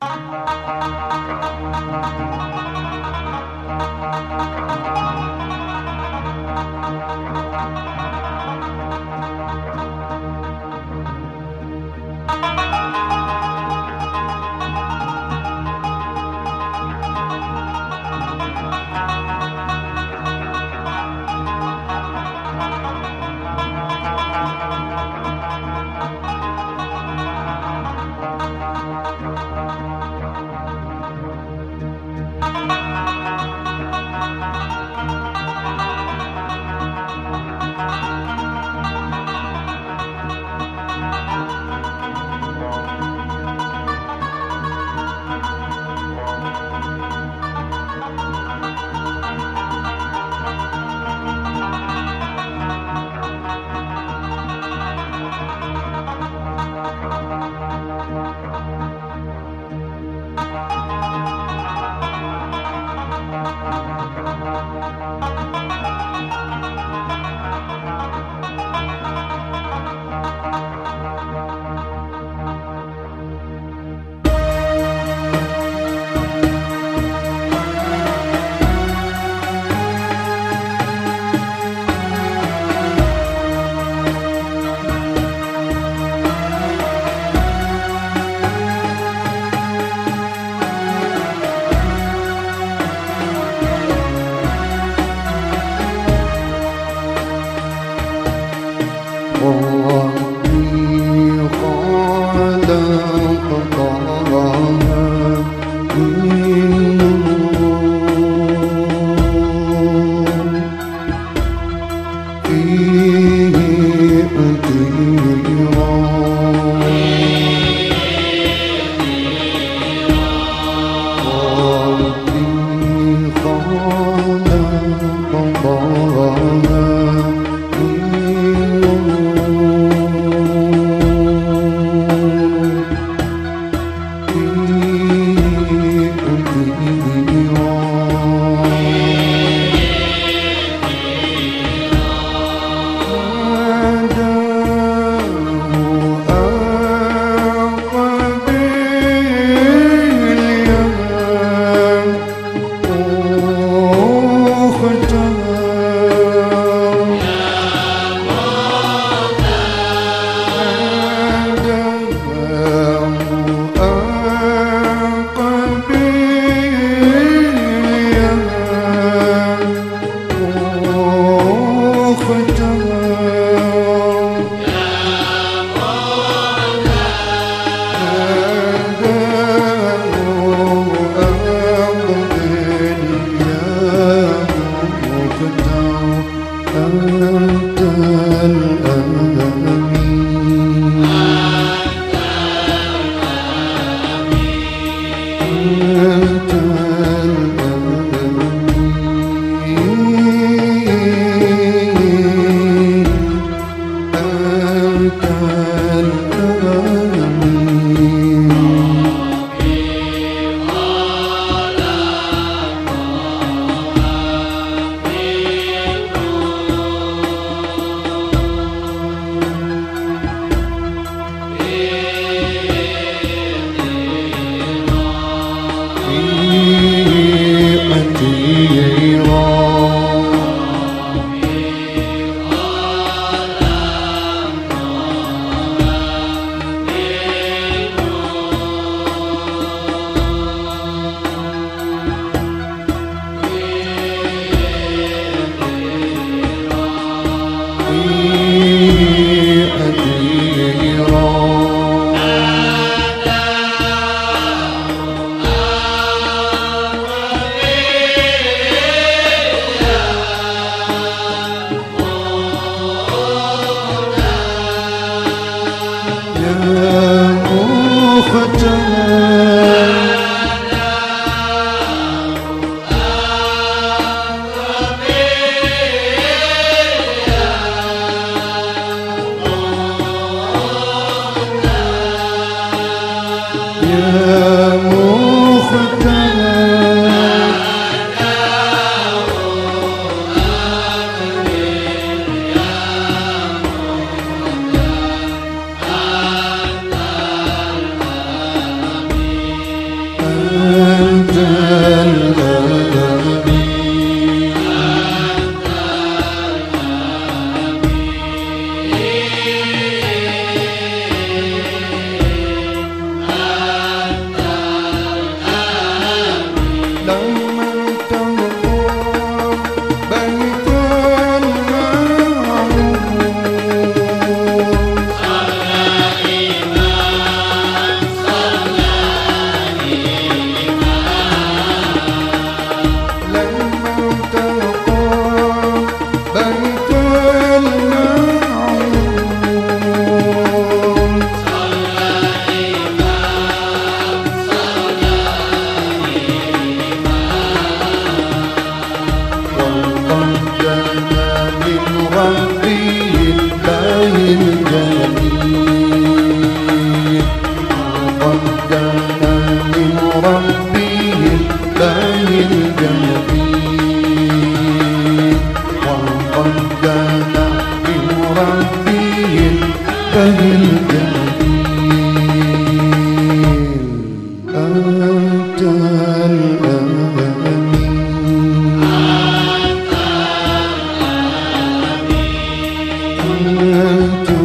Thank you. Yeah.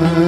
Amen.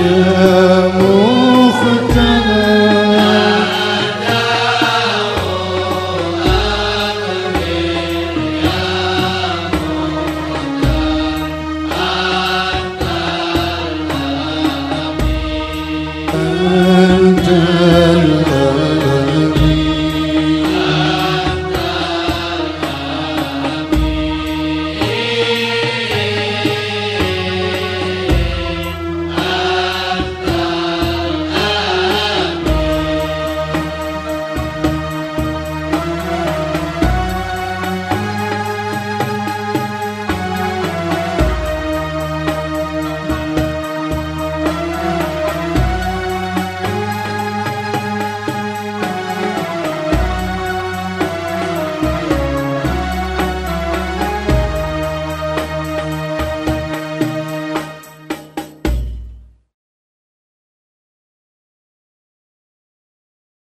Yeah.